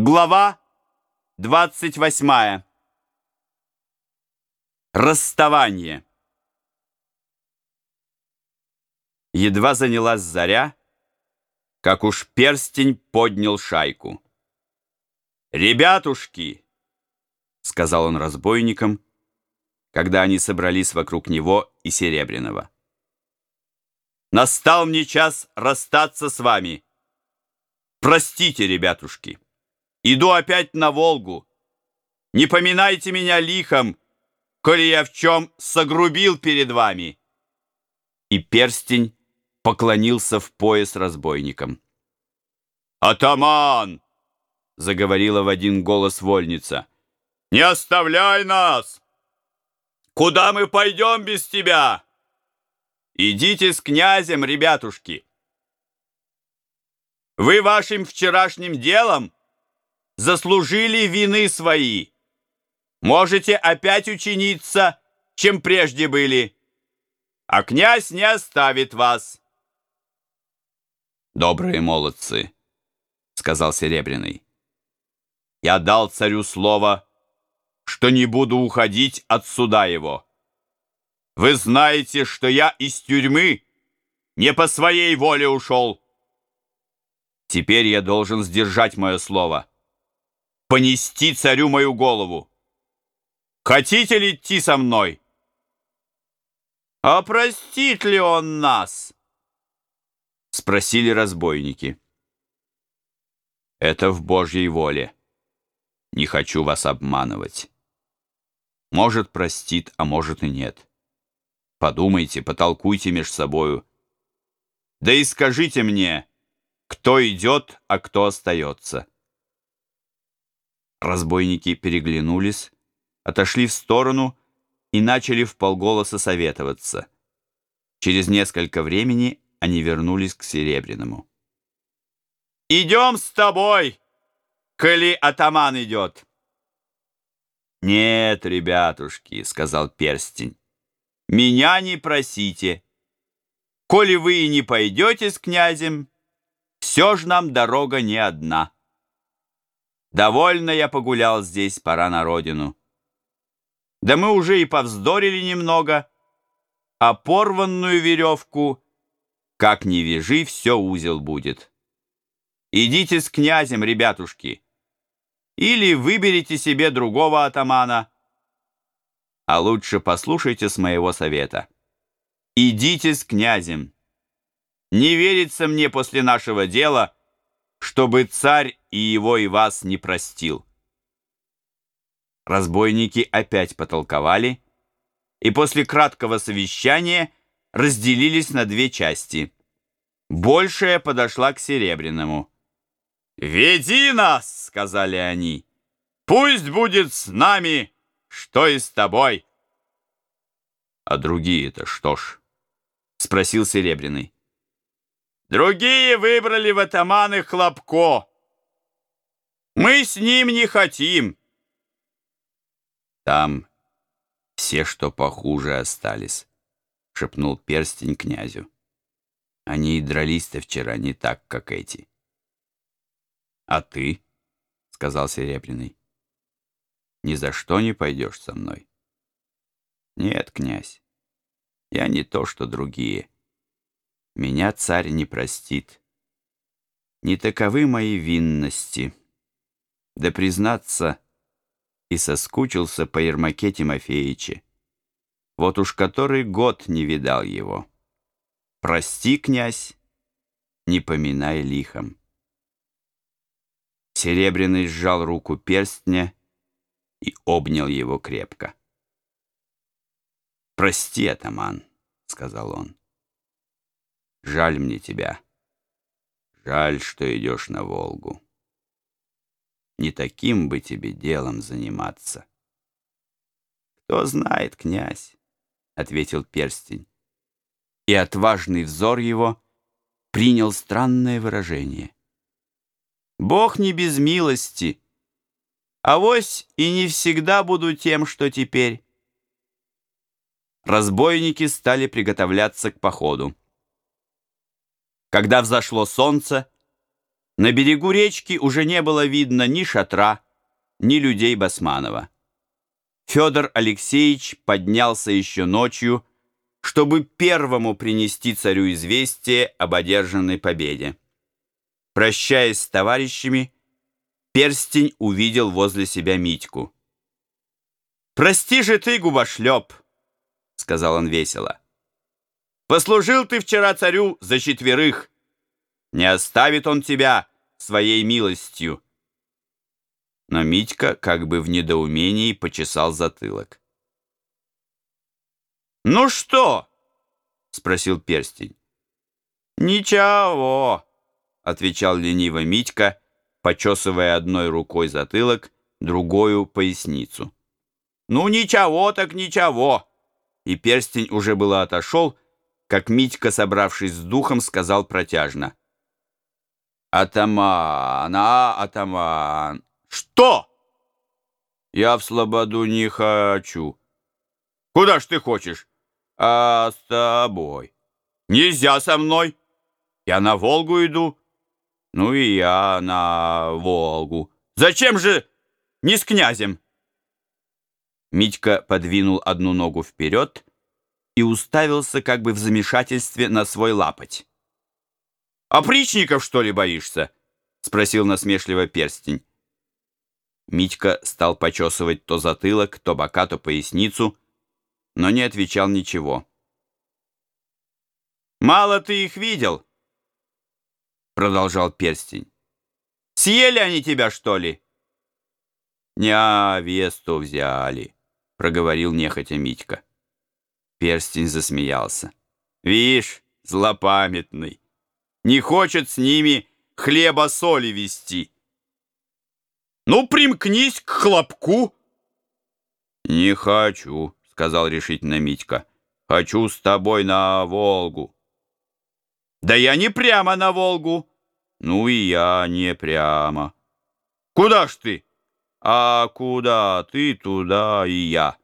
Глава 28. Расставание. Едва занялась заря, как уж перстень поднял шайку. «Ребятушки!» — сказал он разбойникам, когда они собрались вокруг него и Серебряного. «Настал мне час расстаться с вами. Простите, ребятушки!» Иду опять на Волгу. Не поминайте меня лихом, коли я в чем согрубил перед вами. И перстень поклонился в пояс разбойникам. «Атаман!» — заговорила в один голос вольница. «Не оставляй нас! Куда мы пойдем без тебя? Идите с князем, ребятушки! Вы вашим вчерашним делом заслужили вины свои. Можете опять учиниться, чем прежде были, а князь не оставит вас. Добрые молодцы, сказал Серебряный. Я дал царю слово, что не буду уходить от суда его. Вы знаете, что я из тюрьмы не по своей воле ушел. Теперь я должен сдержать мое слово понести царю мою голову. Хотите ли идти со мной? А простит ли он нас? Спросили разбойники. Это в Божьей воле. Не хочу вас обманывать. Может, простит, а может и нет. Подумайте, потолкуйте меж собою. Да и скажите мне, кто идет, а кто остается. Разбойники переглянулись, отошли в сторону и начали в полголоса советоваться. Через несколько времени они вернулись к Серебряному. «Идем с тобой, коли атаман идет!» «Нет, ребятушки», — сказал Перстень, — «меня не просите. Коли вы и не пойдете с князем, все ж нам дорога не одна». Довольно я погулял здесь, пора на родину. Да мы уже и повздорили немного, а порванную веревку, как ни вяжи, все узел будет. Идите с князем, ребятушки, или выберите себе другого атамана, а лучше послушайте с моего совета. Идите с князем. Не верится мне после нашего дела — чтобы царь и его и вас не простил. Разбойники опять потолковали и после краткого совещания разделились на две части. Большая подошла к Серебряному. «Веди нас!» — сказали они. «Пусть будет с нами, что и с тобой!» «А другие-то что ж?» — спросил Серебряный. Другие выбрали в атаманы Хлопко. Мы с ним не хотим. Там все, что похуже, остались, шепнул перстень князю. Они и дрались-то вчера не так, как эти. А ты, сказал Серебряный, ни за что не пойдешь со мной. Нет, князь, я не то, что другие меня царь не простит. Не таковы мои винности. Да, признаться, и соскучился по Ермаке Тимофеиче. Вот уж который год не видал его. Прости, князь, не поминай лихом. Серебряный сжал руку перстня и обнял его крепко. «Прости, атаман», — сказал он. Жаль мне тебя. Жаль, что идешь на Волгу. Не таким бы тебе делом заниматься. Кто знает, князь, — ответил перстень. И отважный взор его принял странное выражение. Бог не без милости, а вось и не всегда буду тем, что теперь. Разбойники стали приготовляться к походу. Когда взошло солнце, На берегу речки уже не было видно ни шатра, ни людей Басманова. Федор Алексеевич поднялся еще ночью, чтобы первому принести царю известие об одержанной победе. Прощаясь с товарищами, Перстень увидел возле себя Митьку. «Прости же ты, губошлеп!» — сказал он весело. «Послужил ты вчера царю за четверых. Не оставит он тебя своей милостью». Но Митька как бы в недоумении почесал затылок. «Ну что?» — спросил перстень. «Ничего», — отвечал лениво Митька, почесывая одной рукой затылок, другую — поясницу. «Ну, ничего так ничего!» И перстень уже было отошел, как Митька, собравшись с духом, сказал протяжно. «Атаман, а, атаман!» «Что?» «Я в слободу не хочу». «Куда ж ты хочешь?» «А с тобой». «Нельзя со мной. Я на Волгу иду». «Ну и я на Волгу». «Зачем же не с князем?» Митька подвинул одну ногу вперед и уставился как бы в замешательстве на свой лапоть. «Опричников, что ли, боишься?» — спросил насмешливо перстень. Митька стал почесывать то затылок, то бока, то поясницу, но не отвечал ничего. «Мало ты их видел?» Продолжал перстень. «Съели они тебя, что ли?» «Не, весту взяли», — проговорил нехотя Митька. Перстень засмеялся. «Вишь, злопамятный, не хочет с ними хлеба-соли вести». Ну, примкнись к хлопку. Не хочу, сказал решительно Митька. Хочу с тобой на Волгу. Да я не прямо на Волгу. Ну и я не прямо. Куда ж ты? А куда ты, туда и я.